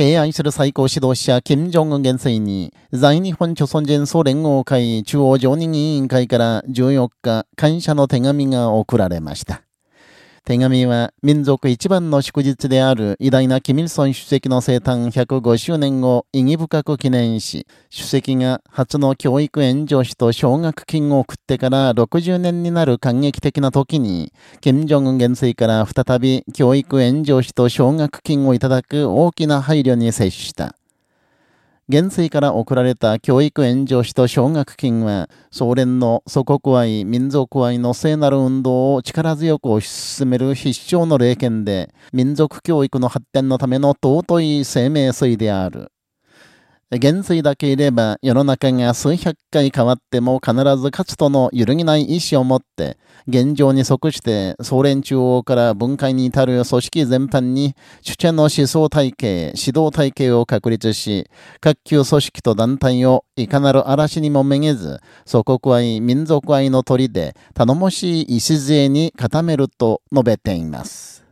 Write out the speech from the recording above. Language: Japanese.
敬愛する最高指導者、金正恩元帥に、在日本朝鮮人総連合会中央常任委員会から14日、感謝の手紙が送られました。手紙は民族一番の祝日である偉大なキミルソン主席の生誕105周年を意義深く記念し、主席が初の教育援助費と奨学金を送ってから60年になる感激的な時に、金正恩元帥から再び教育援助費と奨学金をいただく大きな配慮に接した。元帥から送られた教育援助費と奨学金は、総連の祖国愛、民族愛の聖なる運動を力強く推し進める必勝の霊剣で、民族教育の発展のための尊い生命水である。元帥だけいれば世の中が数百回変わっても必ず勝つとの揺るぎない意志を持って、現状に即して総連中央から分解に至る組織全般に主権の思想体系、指導体系を確立し、各級組織と団体をいかなる嵐にもめげず、祖国愛、民族愛の鳥で頼もしい礎に固めると述べています。